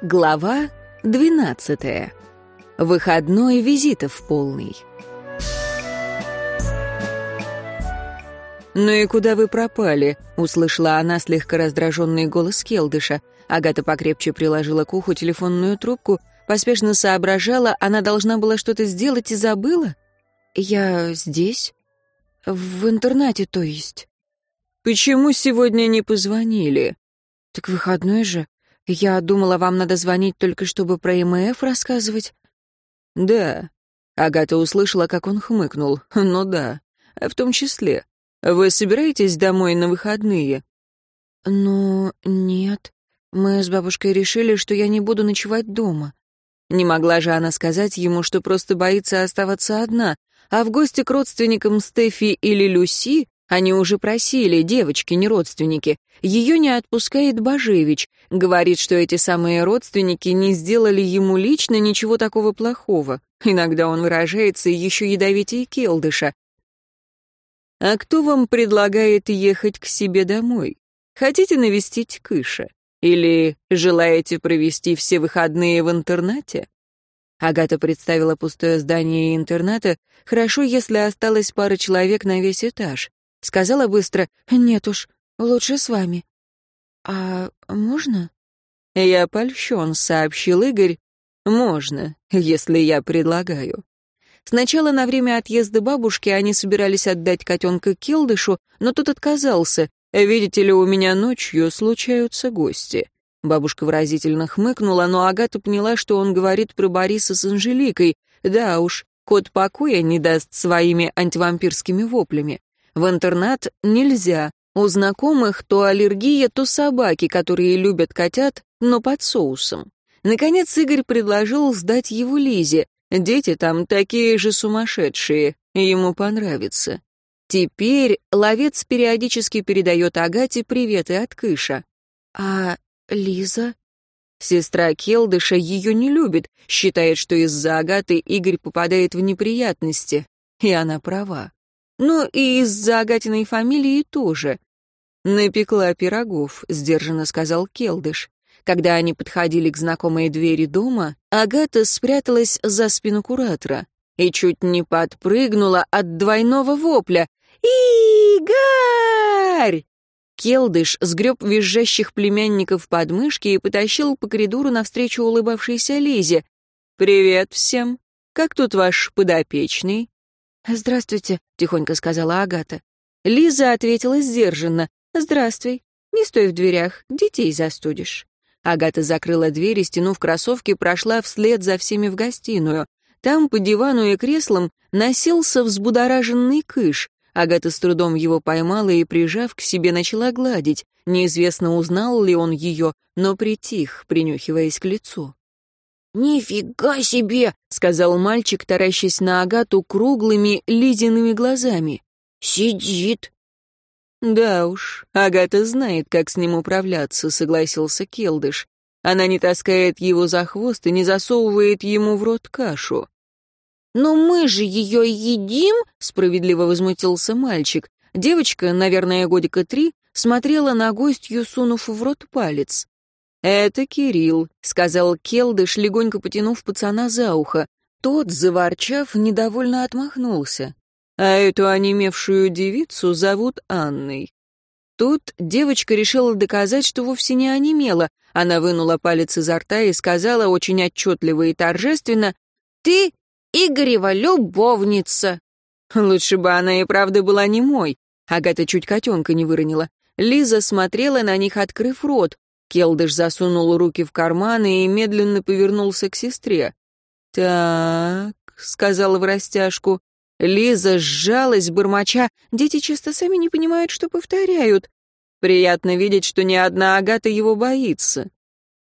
Глава 12. Выходной визитов полный. «Ну и куда вы пропали?» — услышала она слегка раздраженный голос Келдыша. Агата покрепче приложила к уху телефонную трубку, поспешно соображала, она должна была что-то сделать и забыла. «Я здесь? В интернате, то есть?» «Почему сегодня не позвонили?» «Так выходной же. «Я думала, вам надо звонить только чтобы про МФ рассказывать». «Да». Агата услышала, как он хмыкнул. «Ну да, в том числе. Вы собираетесь домой на выходные?» «Ну, нет. Мы с бабушкой решили, что я не буду ночевать дома». Не могла же она сказать ему, что просто боится оставаться одна, а в гости к родственникам Стефи или Люси они уже просили, девочки, не родственники. Ее не отпускает Бажевич. Говорит, что эти самые родственники не сделали ему лично ничего такого плохого. Иногда он выражается еще ядовитее Келдыша. «А кто вам предлагает ехать к себе домой? Хотите навестить Кыша? Или желаете провести все выходные в интернате?» Агата представила пустое здание интерната. Хорошо, если осталась пара человек на весь этаж. Сказала быстро «Нет уж, лучше с вами». «А можно?» «Я польщен», — сообщил Игорь. «Можно, если я предлагаю». Сначала на время отъезда бабушки они собирались отдать котенка Келдышу, но тот отказался. «Видите ли, у меня ночью случаются гости». Бабушка выразительно хмыкнула, но Агата поняла, что он говорит про Бориса с Анжеликой. Да уж, кот покоя не даст своими антивампирскими воплями. В интернат нельзя. У знакомых то аллергия, то собаки, которые любят котят, но под соусом. Наконец Игорь предложил сдать его Лизе. Дети там такие же сумасшедшие, ему понравится. Теперь ловец периодически передает Агате приветы от Кыша. А Лиза? Сестра Келдыша ее не любит, считает, что из-за Агаты Игорь попадает в неприятности. И она права. Но и из-за Агатиной фамилии тоже. «Напекла пирогов», — сдержанно сказал Келдыш. Когда они подходили к знакомой двери дома, Агата спряталась за спину куратора и чуть не подпрыгнула от двойного вопля. «Игорь!» Келдыш сгреб визжащих племянников под мышки и потащил по коридору навстречу улыбавшейся Лизе. «Привет всем! Как тут ваш подопечный?» «Здравствуйте», — тихонько сказала Агата. Лиза ответила сдержанно. «Здравствуй. Не стой в дверях, детей застудишь». Агата закрыла дверь и, стянув кроссовки, прошла вслед за всеми в гостиную. Там, по дивану и креслам, носился взбудораженный кыш. Агата с трудом его поймала и, прижав к себе, начала гладить. Неизвестно, узнал ли он ее, но притих, принюхиваясь к лицу. «Нифига себе!» — сказал мальчик, таращась на Агату круглыми лизиными глазами. «Сидит!» «Да уж, Агата знает, как с ним управляться», — согласился Келдыш. «Она не таскает его за хвост и не засовывает ему в рот кашу». «Но мы же ее едим?» — справедливо возмутился мальчик. Девочка, наверное, годика три, смотрела на гостью, сунув в рот палец. «Это Кирилл», — сказал Келдыш, легонько потянув пацана за ухо. Тот, заворчав, недовольно отмахнулся. «А эту онемевшую девицу зовут Анной». Тут девочка решила доказать, что вовсе не онемела. Она вынула палец изо рта и сказала очень отчетливо и торжественно «Ты Игорева любовница!» Лучше бы она и правда была не мой. Агата чуть котенка не выронила. Лиза смотрела на них, открыв рот. Келдыш засунул руки в карманы и медленно повернулся к сестре. «Так», — сказала в растяжку. Лиза сжалась, бормоча. Дети часто сами не понимают, что повторяют. Приятно видеть, что ни одна Агата его боится.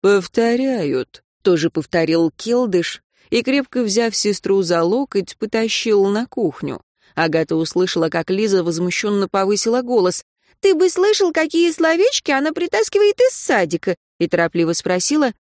«Повторяют», — тоже повторил Келдыш, и, крепко взяв сестру за локоть, потащил на кухню. Агата услышала, как Лиза возмущенно повысила голос. «Ты бы слышал, какие словечки она притаскивает из садика?» и торопливо спросила,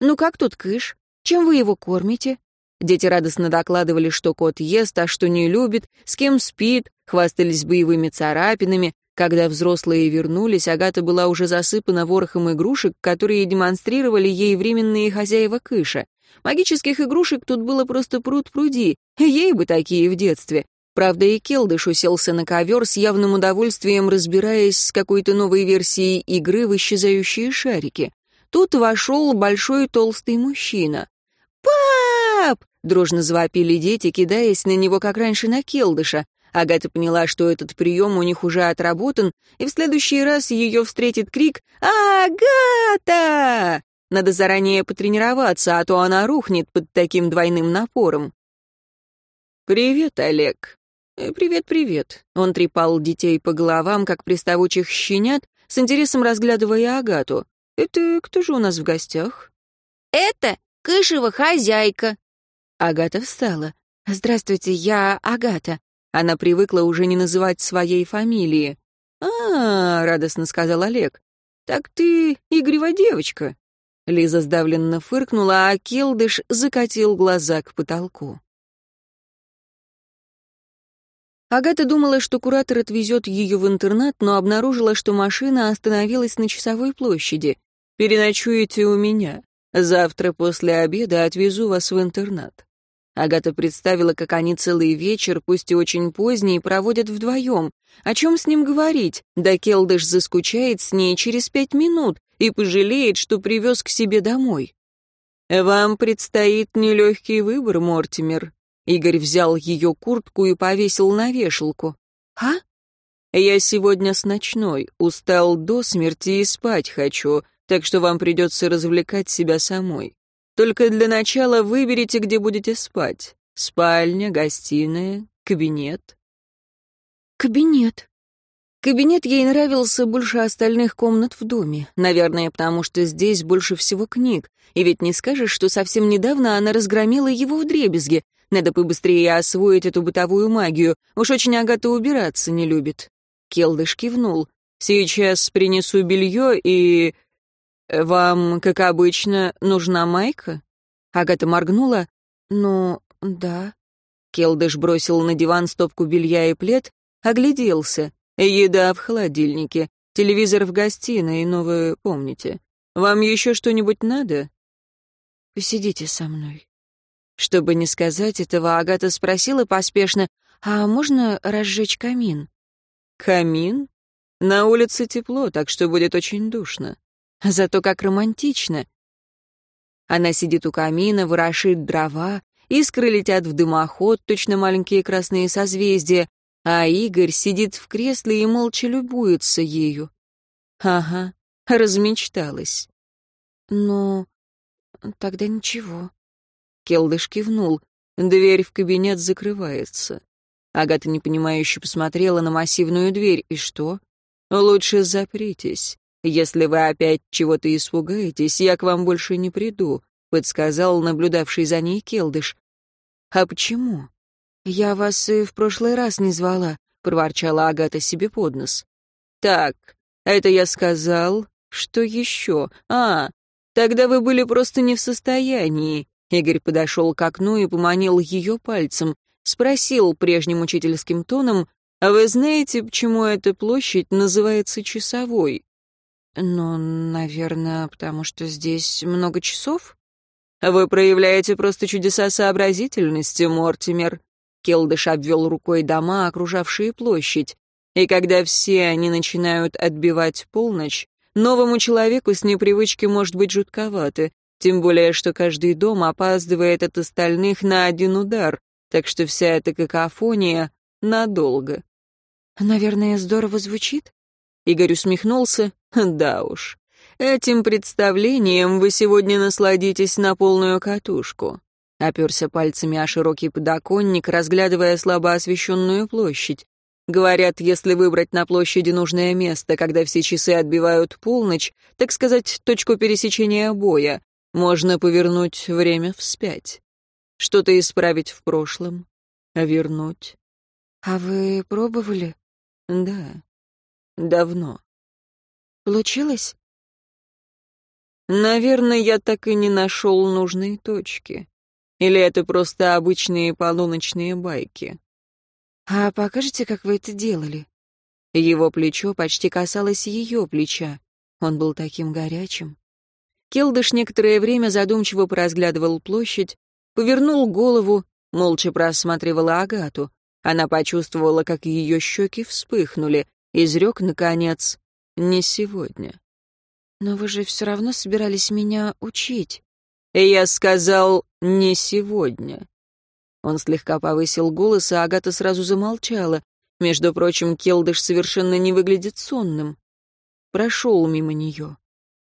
«Ну как тут кыш? Чем вы его кормите?» Дети радостно докладывали, что кот ест, а что не любит, с кем спит, хвастались боевыми царапинами, Когда взрослые вернулись, Агата была уже засыпана ворохом игрушек, которые демонстрировали ей временные хозяева кыша. Магических игрушек тут было просто пруд-пруди, ей бы такие в детстве. Правда, и Келдыш уселся на ковер с явным удовольствием, разбираясь с какой-то новой версией игры в исчезающие шарики. Тут вошел большой толстый мужчина. «Пап!» — дружно завопили дети, кидаясь на него, как раньше, на Келдыша. Агата поняла, что этот прием у них уже отработан, и в следующий раз ее встретит крик «Агата!». Надо заранее потренироваться, а то она рухнет под таким двойным напором. «Привет, Олег». «Э, «Привет-привет». Он трепал детей по головам, как приставучих щенят, с интересом разглядывая Агату. «Это кто же у нас в гостях?» «Это Кышева хозяйка». Агата встала. «Здравствуйте, я Агата. Она привыкла уже не называть своей фамилии. «А, — радостно сказал Олег, — так ты игривая девочка». Лиза сдавленно фыркнула, а Келдыш закатил глаза к потолку. Агата думала, что куратор отвезет ее в интернат, но обнаружила, что машина остановилась на часовой площади. «Переночуете у меня. Завтра после обеда отвезу вас в интернат». Агата представила, как они целый вечер, пусть и очень поздний, проводят вдвоем. О чем с ним говорить? Да Келдыш заскучает с ней через пять минут и пожалеет, что привез к себе домой. «Вам предстоит нелегкий выбор, Мортимер». Игорь взял ее куртку и повесил на вешалку. «А?» «Я сегодня с ночной, устал до смерти и спать хочу, так что вам придется развлекать себя самой. Только для начала выберите, где будете спать. Спальня, гостиная, кабинет. Кабинет. Кабинет ей нравился больше остальных комнат в доме. Наверное, потому что здесь больше всего книг. И ведь не скажешь, что совсем недавно она разгромила его в дребезге. Надо побыстрее освоить эту бытовую магию. Уж очень Агата убираться не любит. Келдыш кивнул. «Сейчас принесу белье и...» «Вам, как обычно, нужна майка?» Агата моргнула. «Ну, да». Келдыш бросил на диван стопку белья и плед, огляделся. «Еда в холодильнике, телевизор в гостиной, но вы помните. Вам еще что-нибудь надо?» «Посидите со мной». Чтобы не сказать этого, Агата спросила поспешно, «А можно разжечь камин?» «Камин? На улице тепло, так что будет очень душно». Зато как романтично. Она сидит у камина, ворошит дрова, искры летят в дымоход, точно маленькие красные созвездия, а Игорь сидит в кресле и молча любуется ею. Ага, размечталась. Ну, тогда ничего. Келдыш кивнул. Дверь в кабинет закрывается. Агата непонимающе посмотрела на массивную дверь. И что? Лучше запритесь. «Если вы опять чего-то испугаетесь, я к вам больше не приду», — подсказал наблюдавший за ней Келдыш. «А почему?» «Я вас и в прошлый раз не звала», — проворчала Агата себе под нос. «Так, это я сказал. Что еще? А, тогда вы были просто не в состоянии». Игорь подошел к окну и поманил ее пальцем. Спросил прежним учительским тоном, «А вы знаете, почему эта площадь называется Часовой?» «Ну, наверное, потому что здесь много часов?» «Вы проявляете просто чудеса сообразительности, Мортимер», Келдыш обвел рукой дома, окружавшие площадь. И когда все они начинают отбивать полночь, новому человеку с непривычки может быть жутковато, тем более, что каждый дом опаздывает от остальных на один удар, так что вся эта какофония надолго. «Наверное, здорово звучит?» Игорь усмехнулся. «Да уж. Этим представлением вы сегодня насладитесь на полную катушку». Оперся пальцами о широкий подоконник, разглядывая слабо освещенную площадь. Говорят, если выбрать на площади нужное место, когда все часы отбивают полночь, так сказать, точку пересечения боя, можно повернуть время вспять. Что-то исправить в прошлом, а вернуть. А вы пробовали? Да. Давно. Получилось? Наверное, я так и не нашел нужной точки. Или это просто обычные полуночные байки? А покажете, как вы это делали? Его плечо почти касалось ее плеча. Он был таким горячим. Келдыш некоторое время задумчиво поразглядывал площадь, повернул голову, молча просматривала Агату. Она почувствовала, как ее щеки вспыхнули, изрек, наконец, «Не сегодня». «Но вы же все равно собирались меня учить». «Я сказал, не сегодня». Он слегка повысил голос, и Агата сразу замолчала. Между прочим, Келдыш совершенно не выглядит сонным. Прошел мимо нее.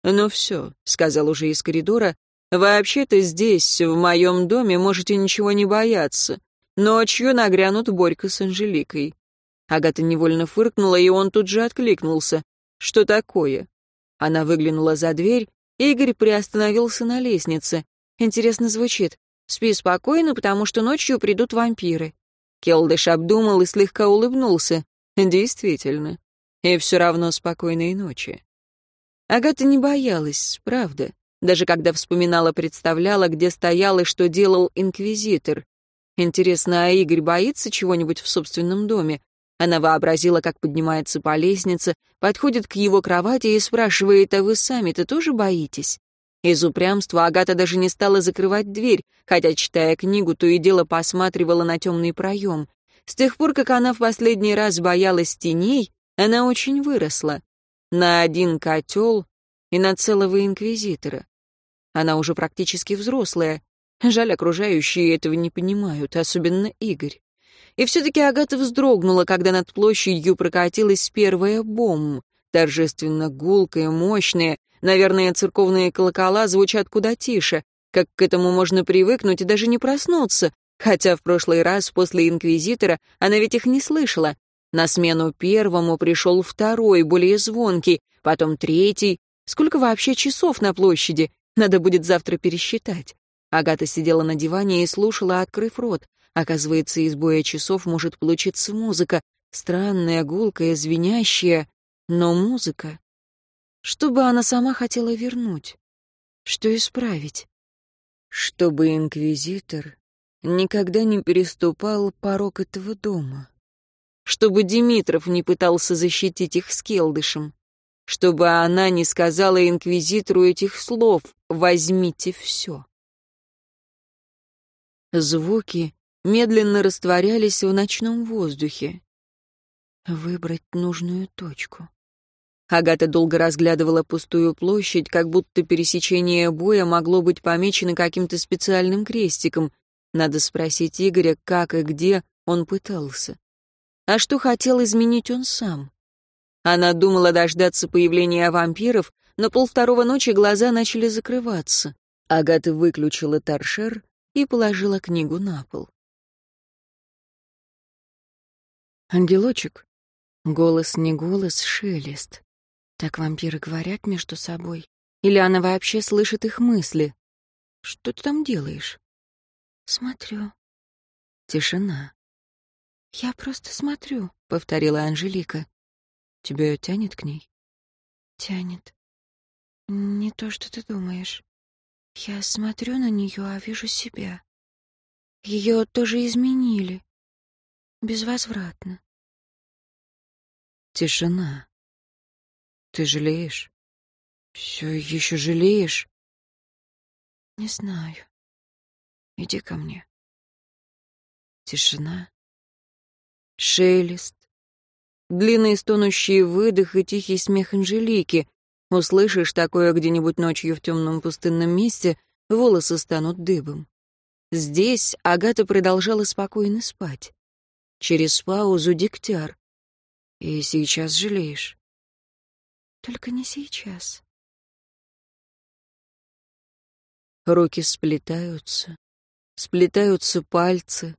«Ну все», — сказал уже из коридора, — «вообще-то здесь, в моем доме, можете ничего не бояться. Ночью нагрянут Борька с Анжеликой». Агата невольно фыркнула, и он тут же откликнулся. «Что такое?» Она выглянула за дверь, Игорь приостановился на лестнице. Интересно звучит. «Спи спокойно, потому что ночью придут вампиры». Келдыш обдумал и слегка улыбнулся. «Действительно. И все равно спокойной ночи». Агата не боялась, правда. Даже когда вспоминала, представляла, где стоял и что делал инквизитор. Интересно, а Игорь боится чего-нибудь в собственном доме? Она вообразила, как поднимается по лестнице, подходит к его кровати и спрашивает, а вы сами-то тоже боитесь? Из упрямства Агата даже не стала закрывать дверь, хотя, читая книгу, то и дело посматривала на темный проем. С тех пор, как она в последний раз боялась теней, она очень выросла на один котел и на целого инквизитора. Она уже практически взрослая. Жаль, окружающие этого не понимают, особенно Игорь. И все-таки Агата вздрогнула, когда над площадью прокатилась первая бомба, торжественно гулкая, мощная. Наверное, церковные колокола звучат куда тише. Как к этому можно привыкнуть и даже не проснуться, хотя в прошлый раз после инквизитора она ведь их не слышала. На смену первому пришел второй, более звонкий, потом третий. Сколько вообще часов на площади? Надо будет завтра пересчитать. Агата сидела на диване и слушала, открыв рот. Оказывается, из боя часов может получиться музыка. Странная, гулкая, звенящая. Но музыка. Что бы она сама хотела вернуть? Что исправить? Чтобы инквизитор никогда не переступал порог этого дома чтобы Димитров не пытался защитить их с Келдышем, чтобы она не сказала инквизитору этих слов «возьмите все». Звуки медленно растворялись в ночном воздухе. Выбрать нужную точку. Агата долго разглядывала пустую площадь, как будто пересечение боя могло быть помечено каким-то специальным крестиком. Надо спросить Игоря, как и где он пытался. А что хотел изменить он сам? Она думала дождаться появления вампиров, но полвторого ночи глаза начали закрываться. Агата выключила торшер и положила книгу на пол. «Ангелочек». Голос не голос, шелест. Так вампиры говорят между собой. Или она вообще слышит их мысли? «Что ты там делаешь?» «Смотрю». Тишина. «Я просто смотрю», — повторила Анжелика. «Тебя тянет к ней?» «Тянет. Не то, что ты думаешь. Я смотрю на нее, а вижу себя. Ее тоже изменили. Безвозвратно». Тишина. «Ты жалеешь? Все еще жалеешь?» «Не знаю. Иди ко мне». Тишина шелест, длинный стонущий выдох и тихий смех Анжелики. Услышишь такое где-нибудь ночью в темном пустынном месте, волосы станут дыбом. Здесь Агата продолжала спокойно спать. Через паузу дегтяр. И сейчас жалеешь. Только не сейчас. Руки сплетаются, сплетаются пальцы.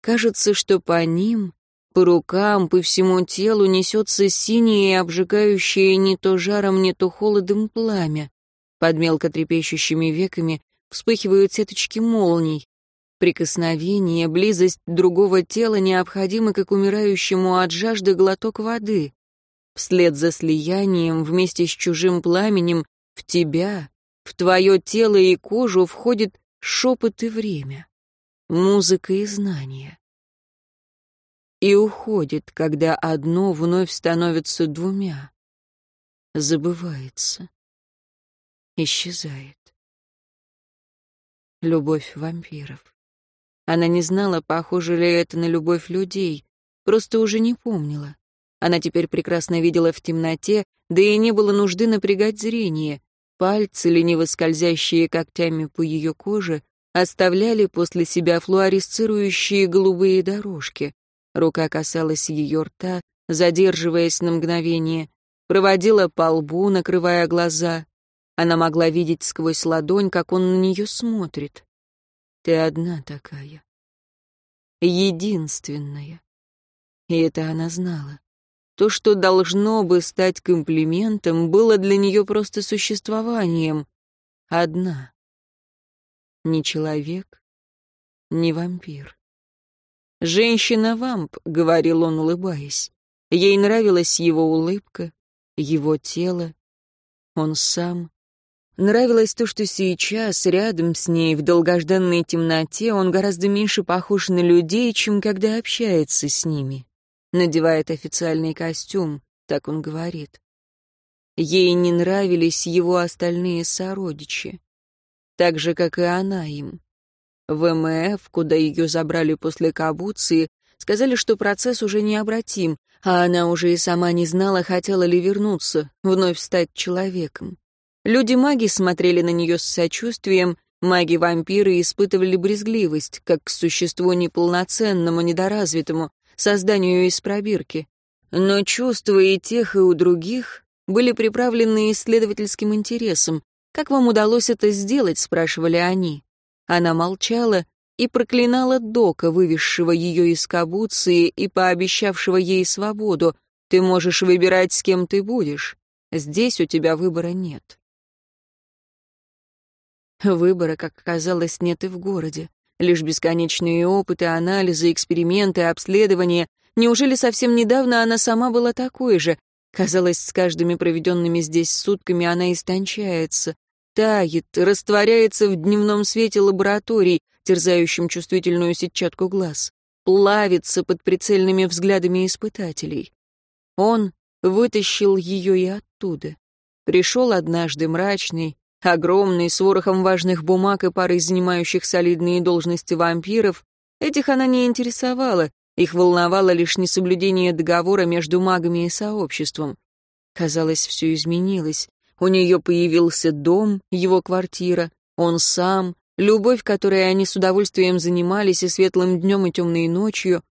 Кажется, что по ним по рукам, по всему телу несется синее и обжигающее не то жаром, не то холодом пламя. Под мелко трепещущими веками вспыхивают сеточки молний. Прикосновение, близость другого тела необходимы, как умирающему от жажды глоток воды. Вслед за слиянием, вместе с чужим пламенем, в тебя, в твое тело и кожу входит шепот и время, музыка и знание. И уходит, когда одно вновь становится двумя. Забывается. Исчезает. Любовь вампиров. Она не знала, похоже ли это на любовь людей, просто уже не помнила. Она теперь прекрасно видела в темноте, да и не было нужды напрягать зрение. Пальцы, лениво скользящие когтями по ее коже, оставляли после себя флуоресцирующие голубые дорожки. Рука касалась ее рта, задерживаясь на мгновение, проводила по лбу, накрывая глаза. Она могла видеть сквозь ладонь, как он на нее смотрит. Ты одна такая. Единственная. И это она знала. То, что должно бы стать комплиментом, было для нее просто существованием. Одна. Не человек, не вампир. «Женщина-вамп», — говорил он, улыбаясь. Ей нравилась его улыбка, его тело, он сам. Нравилось то, что сейчас, рядом с ней, в долгожданной темноте, он гораздо меньше похож на людей, чем когда общается с ними. Надевает официальный костюм, так он говорит. Ей не нравились его остальные сородичи, так же, как и она им. В МФ, куда ее забрали после Кабуции, сказали, что процесс уже необратим, а она уже и сама не знала, хотела ли вернуться, вновь стать человеком. Люди-маги смотрели на нее с сочувствием, маги-вампиры испытывали брезгливость, как к существу неполноценному, недоразвитому, созданию из пробирки. Но чувства и тех, и у других были приправлены исследовательским интересом. «Как вам удалось это сделать?» — спрашивали они. Она молчала и проклинала Дока, вывезшего ее из кабуции и пообещавшего ей свободу. «Ты можешь выбирать, с кем ты будешь. Здесь у тебя выбора нет». Выбора, как оказалось, нет и в городе. Лишь бесконечные опыты, анализы, эксперименты, обследования. Неужели совсем недавно она сама была такой же? Казалось, с каждыми проведенными здесь сутками она истончается, тает, растворяется в дневном свете лабораторий, терзающим чувствительную сетчатку глаз, плавится под прицельными взглядами испытателей. Он вытащил ее и оттуда. Пришел однажды мрачный, Огромный, с ворохом важных бумаг и парой занимающих солидные должности вампиров, этих она не интересовала, их волновало лишь несоблюдение договора между магами и сообществом. Казалось, все изменилось. У нее появился дом, его квартира, он сам, любовь, которой они с удовольствием занимались и светлым днем, и темной ночью.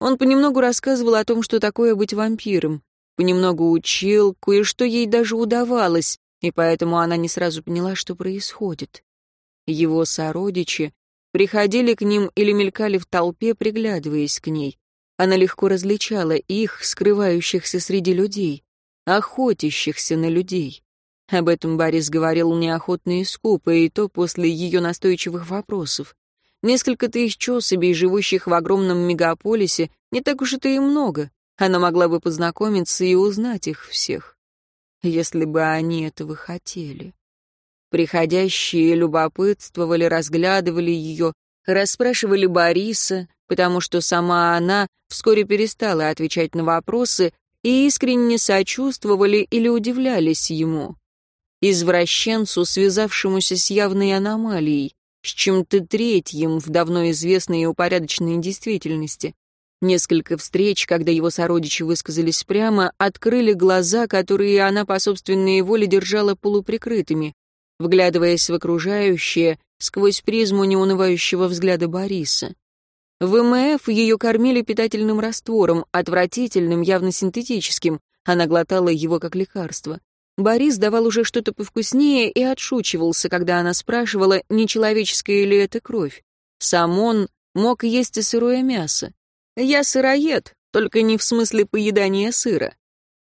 Он понемногу рассказывал о том, что такое быть вампиром, понемногу учил, кое-что ей даже удавалось, и поэтому она не сразу поняла, что происходит. Его сородичи приходили к ним или мелькали в толпе, приглядываясь к ней. Она легко различала их, скрывающихся среди людей, охотящихся на людей. Об этом Борис говорил неохотно и скупо, и то после ее настойчивых вопросов. Несколько тысяч особей, живущих в огромном мегаполисе, не так уж это и много. Она могла бы познакомиться и узнать их всех если бы они этого хотели. Приходящие любопытствовали, разглядывали ее, расспрашивали Бориса, потому что сама она вскоре перестала отвечать на вопросы и искренне сочувствовали или удивлялись ему. Извращенцу, связавшемуся с явной аномалией, с чем-то третьим в давно известной и упорядоченной действительности. Несколько встреч, когда его сородичи высказались прямо, открыли глаза, которые она по собственной воле держала полуприкрытыми, вглядываясь в окружающее сквозь призму неунывающего взгляда Бориса. В МФ ее кормили питательным раствором, отвратительным, явно синтетическим. Она глотала его как лекарство. Борис давал уже что-то повкуснее и отшучивался, когда она спрашивала, не человеческая ли это кровь. Сам он мог есть и сырое мясо. Я сыроед, только не в смысле поедания сыра.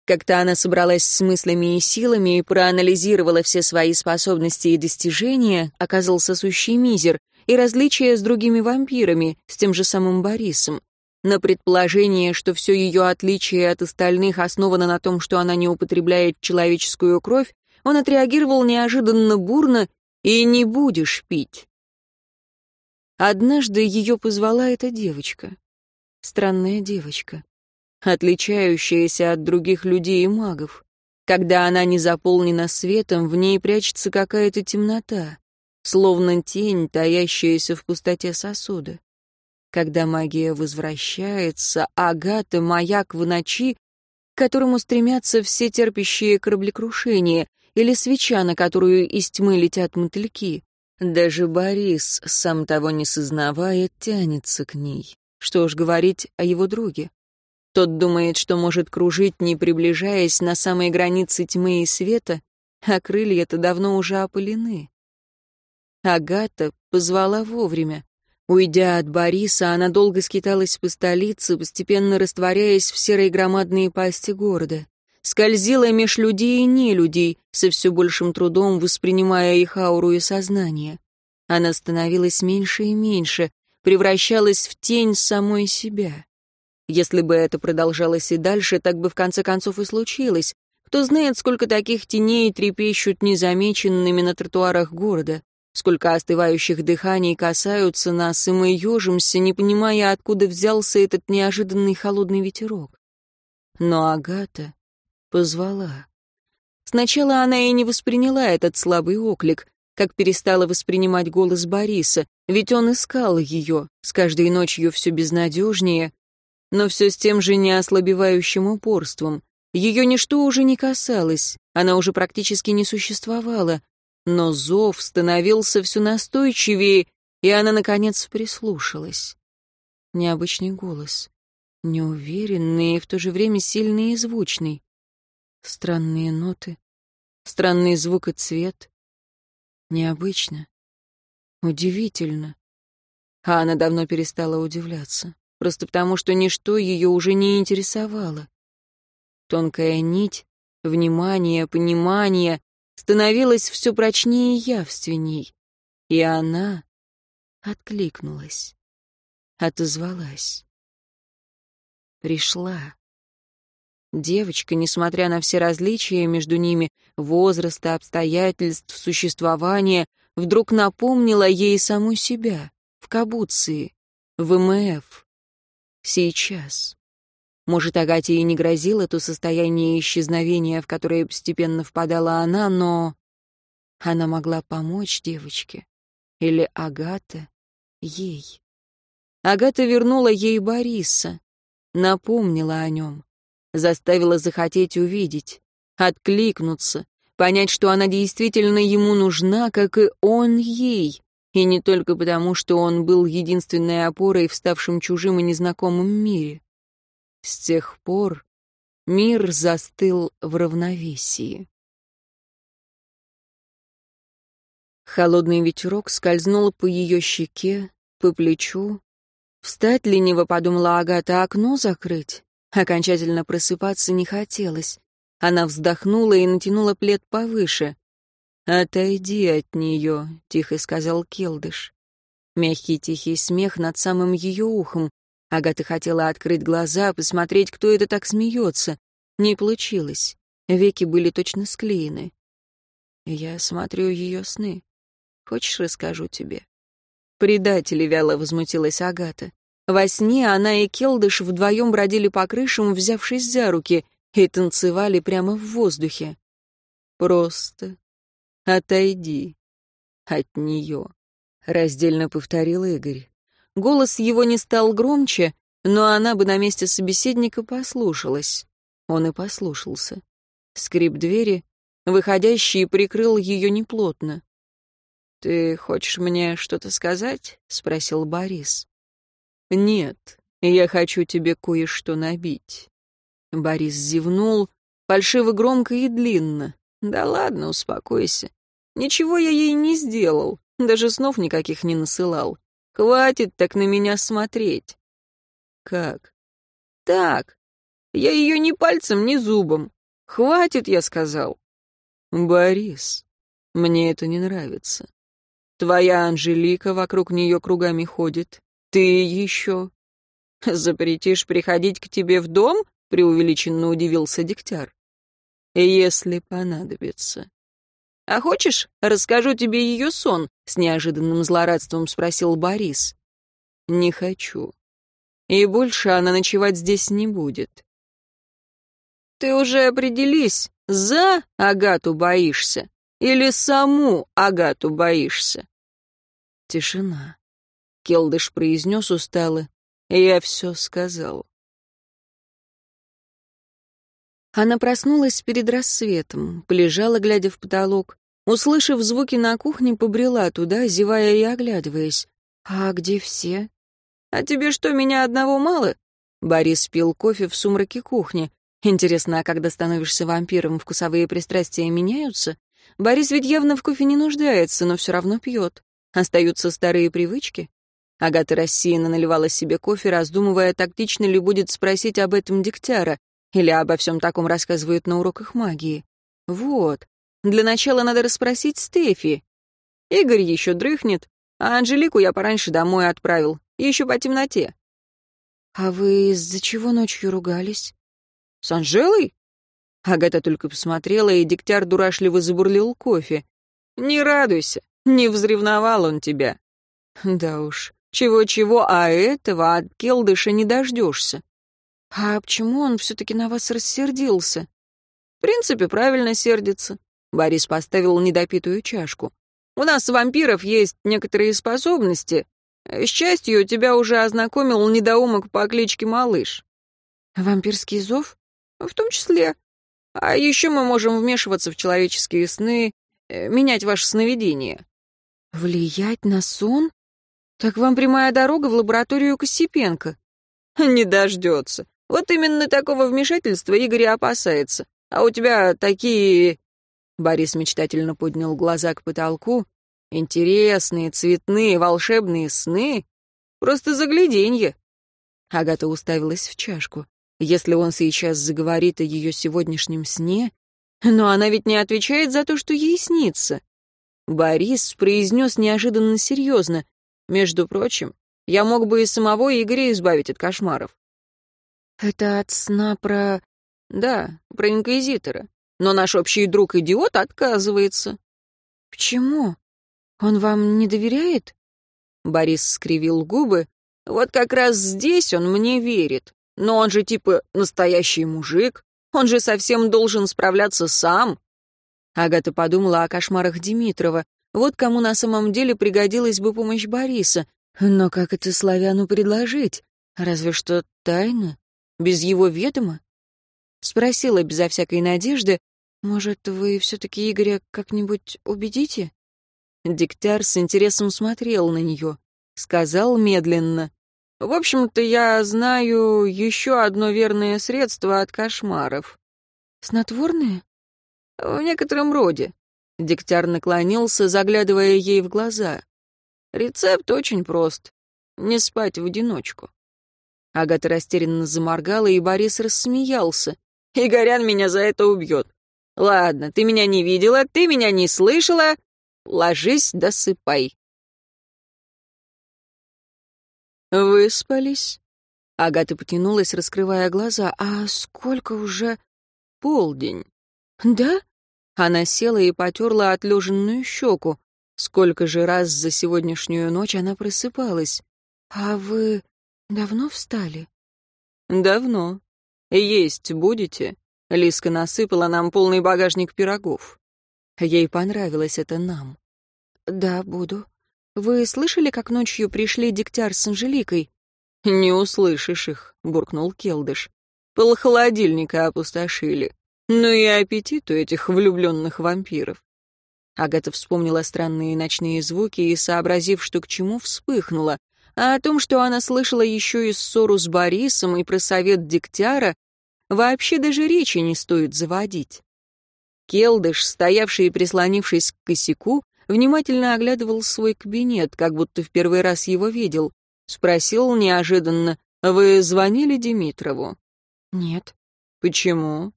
Как-то она собралась с мыслями и силами и проанализировала все свои способности и достижения, оказался сущий мизер, и различия с другими вампирами, с тем же самым Борисом. На предположение, что все ее отличие от остальных основано на том, что она не употребляет человеческую кровь, он отреагировал неожиданно бурно и «не будешь пить». Однажды ее позвала эта девочка. Странная девочка, отличающаяся от других людей и магов. Когда она не заполнена светом, в ней прячется какая-то темнота, словно тень, таящаяся в пустоте сосуда. Когда магия возвращается, Агата — маяк в ночи, к которому стремятся все терпящие кораблекрушения, или свеча, на которую из тьмы летят мотыльки. Даже Борис, сам того не сознавая, тянется к ней. Что уж говорить о его друге. Тот думает, что может кружить, не приближаясь на самой границе тьмы и света, а крылья-то давно уже опылены. Агата позвала вовремя. Уйдя от Бориса, она долго скиталась по столице, постепенно растворяясь в серой громадной пасти города. Скользила меж людей и нелюдей, со все большим трудом воспринимая их ауру и сознание. Она становилась меньше и меньше, превращалась в тень самой себя. Если бы это продолжалось и дальше, так бы в конце концов и случилось. Кто знает, сколько таких теней трепещут незамеченными на тротуарах города, сколько остывающих дыханий касаются нас, и мы ежимся, не понимая, откуда взялся этот неожиданный холодный ветерок. Но Агата позвала. Сначала она и не восприняла этот слабый оклик, как перестала воспринимать голос Бориса, ведь он искал ее, с каждой ночью все безнадежнее, но все с тем же неослабевающим упорством. Ее ничто уже не касалось, она уже практически не существовала, но зов становился все настойчивее, и она, наконец, прислушалась. Необычный голос, неуверенный и в то же время сильный и звучный. Странные ноты, странный звук и цвет. Необычно, удивительно. А она давно перестала удивляться просто потому, что ничто ее уже не интересовало. Тонкая нить, внимание, понимание становилась все прочнее и явственней, и она откликнулась, отозвалась. Пришла. Девочка, несмотря на все различия между ними, возраста, обстоятельств, существования, вдруг напомнила ей саму себя, в Кабуции, в МФ. Сейчас. Может, Агате и не грозило то состояние исчезновения, в которое постепенно впадала она, но... Она могла помочь девочке. Или Агата ей. Агата вернула ей Бориса, напомнила о нем, заставила захотеть увидеть, откликнуться, понять, что она действительно ему нужна, как и он ей. И не только потому, что он был единственной опорой в ставшем чужим и незнакомом мире. С тех пор мир застыл в равновесии. Холодный ветерок скользнул по ее щеке, по плечу. Встать лениво подумала Агата, окно закрыть. Окончательно просыпаться не хотелось. Она вздохнула и натянула плед повыше. «Отойди от нее», — тихо сказал Келдыш. Мягкий тихий смех над самым ее ухом. Агата хотела открыть глаза, посмотреть, кто это так смеется. Не получилось. Веки были точно склеены. Я смотрю ее сны. Хочешь, расскажу тебе? Предатели, вяло возмутилась Агата. Во сне она и Келдыш вдвоем бродили по крышам, взявшись за руки, и танцевали прямо в воздухе. Просто «Отойди от нее», — раздельно повторил Игорь. Голос его не стал громче, но она бы на месте собеседника послушалась. Он и послушался. Скрип двери, выходящий, прикрыл ее неплотно. «Ты хочешь мне что-то сказать?» — спросил Борис. «Нет, я хочу тебе кое-что набить». Борис зевнул, фальшиво громко и длинно. «Да ладно, успокойся. Ничего я ей не сделал, даже снов никаких не насылал. Хватит так на меня смотреть». «Как?» «Так. Я ее ни пальцем, ни зубом. Хватит, я сказал». «Борис, мне это не нравится. Твоя Анжелика вокруг нее кругами ходит. Ты еще...» «Запретишь приходить к тебе в дом?» — преувеличенно удивился Дегтяр если понадобится. «А хочешь, расскажу тебе ее сон?» — с неожиданным злорадством спросил Борис. «Не хочу. и больше она ночевать здесь не будет. Ты уже определись, за Агату боишься или саму Агату боишься? Тишина. Келдыш произнес устало. Я все сказал. Она проснулась перед рассветом, полежала, глядя в потолок. Услышав звуки на кухне, побрела туда, зевая и оглядываясь. «А где все?» «А тебе что, меня одного мало?» Борис пил кофе в сумраке кухни. Интересно, а когда становишься вампиром, вкусовые пристрастия меняются? Борис ведь явно в кофе не нуждается, но все равно пьет. Остаются старые привычки? Агата рассеянно наливала себе кофе, раздумывая, тактично ли будет спросить об этом Дегтяра, или обо всем таком рассказывают на уроках магии. Вот. Для начала надо расспросить Стефи. Игорь еще дрыхнет, а Анжелику я пораньше домой отправил, еще по темноте. «А вы из-за чего ночью ругались?» «С Анжелой?» Агата только посмотрела, и Дегтяр дурашливо забурлил кофе. «Не радуйся, не взревновал он тебя». «Да уж, чего-чего, а этого от Келдыша не дождешься». «А почему он все-таки на вас рассердился?» «В принципе, правильно сердится». Борис поставил недопитую чашку. «У нас, вампиров, есть некоторые способности. С частью тебя уже ознакомил недоумок по кличке Малыш». «Вампирский зов?» «В том числе. А еще мы можем вмешиваться в человеческие сны, э, менять ваше сновидение». «Влиять на сон? Так вам прямая дорога в лабораторию Косипенко». «Не дождется. Вот именно такого вмешательства Игорь опасается. А у тебя такие...» Борис мечтательно поднял глаза к потолку. «Интересные, цветные, волшебные сны. Просто загляденье». Агата уставилась в чашку. Если он сейчас заговорит о ее сегодняшнем сне... Но она ведь не отвечает за то, что ей снится. Борис произнес неожиданно серьезно. «Между прочим, я мог бы и самого Игоря избавить от кошмаров. «Это от сна про...» «Да, про инквизитора. Но наш общий друг-идиот отказывается». «Почему? Он вам не доверяет?» Борис скривил губы. «Вот как раз здесь он мне верит. Но он же типа настоящий мужик. Он же совсем должен справляться сам». Агата подумала о кошмарах Димитрова. Вот кому на самом деле пригодилась бы помощь Бориса. Но как это славяну предложить? Разве что тайно? Без его ведома? Спросила безо всякой надежды, «Может, вы все-таки Игоря как-нибудь убедите?» Диктар с интересом смотрел на нее. Сказал медленно, «В общем-то, я знаю еще одно верное средство от кошмаров». «Снотворное?» «В некотором роде». Диктяр наклонился, заглядывая ей в глаза. «Рецепт очень прост. Не спать в одиночку». Агата растерянно заморгала, и Борис рассмеялся. «Игорян меня за это убьет. Ладно, ты меня не видела, ты меня не слышала. Ложись, досыпай». «Выспались?» Агата потянулась, раскрывая глаза. «А сколько уже?» «Полдень». «Да?» Она села и потерла отлеженную щеку. Сколько же раз за сегодняшнюю ночь она просыпалась. «А вы Давно встали? Давно. Есть будете? Лиска насыпала нам полный багажник пирогов. Ей понравилось это нам. Да, буду. Вы слышали, как ночью пришли Дегтяр с Анжеликой? Не услышишь их, буркнул Келдыш. Пол холодильника опустошили. Ну и аппетит у этих влюбленных вампиров. Агата вспомнила странные ночные звуки и, сообразив, что к чему, вспыхнула а о том, что она слышала еще и ссору с Борисом и про совет Дегтяра, вообще даже речи не стоит заводить. Келдыш, стоявший и прислонившись к косяку, внимательно оглядывал свой кабинет, как будто в первый раз его видел. Спросил неожиданно, «Вы звонили Димитрову?» «Нет». «Почему?»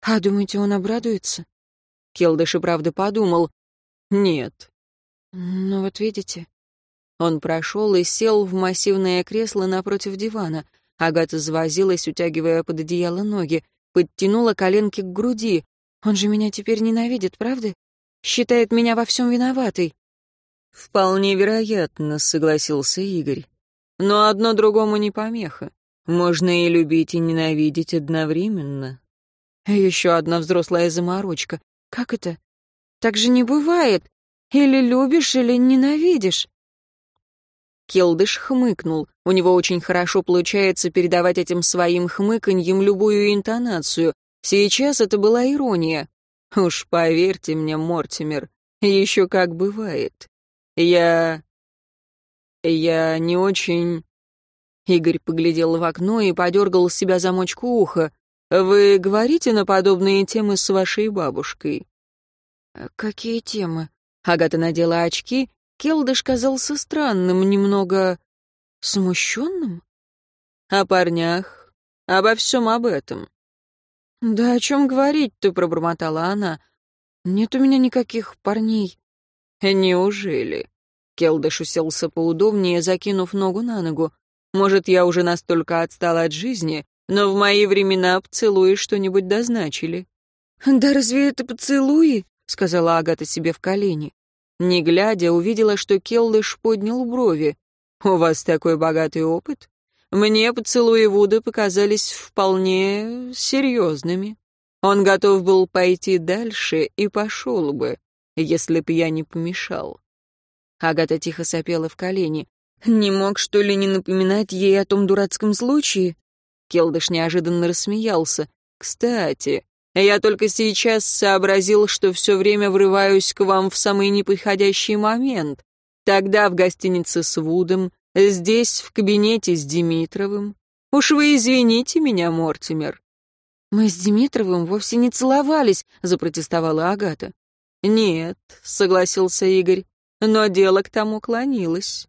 «А думаете, он обрадуется?» Келдыш и правда подумал, «Нет». «Ну вот видите, он прошел и сел в массивное кресло напротив дивана. Агата завозилась, утягивая под одеяло ноги, подтянула коленки к груди. «Он же меня теперь ненавидит, правда? Считает меня во всем виноватой». «Вполне вероятно», — согласился Игорь. Но одно другому не помеха. Можно и любить, и ненавидеть одновременно. Еще одна взрослая заморочка. Как это? Так же не бывает. Или любишь, или ненавидишь. Келдыш хмыкнул. У него очень хорошо получается передавать этим своим хмыканьем любую интонацию. Сейчас это была ирония. Уж поверьте мне, Мортимер, еще как бывает. Я... Я не очень... Игорь поглядел в окно и подергал себя замочку уха. «Вы говорите на подобные темы с вашей бабушкой?» «Какие темы?» Агата надела очки. Келдыш казался странным, немного... смущенным? «О парнях, обо всем об этом». «Да о чем говорить-то?» — пробормотала она. «Нет у меня никаких парней». «Неужели?» Келдыш уселся поудобнее, закинув ногу на ногу. «Может, я уже настолько отстала от жизни, но в мои времена поцелуи что-нибудь дозначили». «Да разве это поцелуи?» — сказала Агата себе в колени. Не глядя, увидела, что Келдыш поднял брови. «У вас такой богатый опыт? Мне поцелуи Вуда показались вполне серьезными. Он готов был пойти дальше и пошел бы, если б я не помешал». Агата тихо сопела в колени. «Не мог, что ли, не напоминать ей о том дурацком случае?» Келдыш неожиданно рассмеялся. «Кстати, я только сейчас сообразил, что все время врываюсь к вам в самый неподходящий момент. Тогда в гостинице с Вудом, здесь, в кабинете с Димитровым. Уж вы извините меня, Мортимер». «Мы с Димитровым вовсе не целовались», — запротестовала Агата. «Нет», — согласился Игорь, — «но дело к тому клонилось».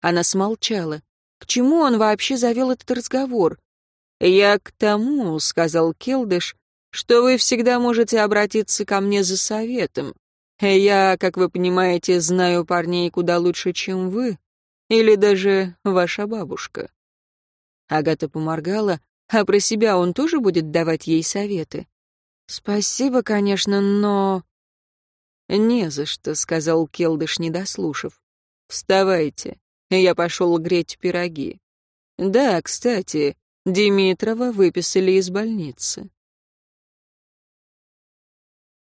Она смолчала. К чему он вообще завел этот разговор? «Я к тому», — сказал Келдыш, — «что вы всегда можете обратиться ко мне за советом. Я, как вы понимаете, знаю парней куда лучше, чем вы, или даже ваша бабушка». Агата поморгала, а про себя он тоже будет давать ей советы. «Спасибо, конечно, но...» «Не за что», — сказал Келдыш, не дослушав. «Вставайте, я пошел греть пироги. Да, кстати, Димитрова выписали из больницы.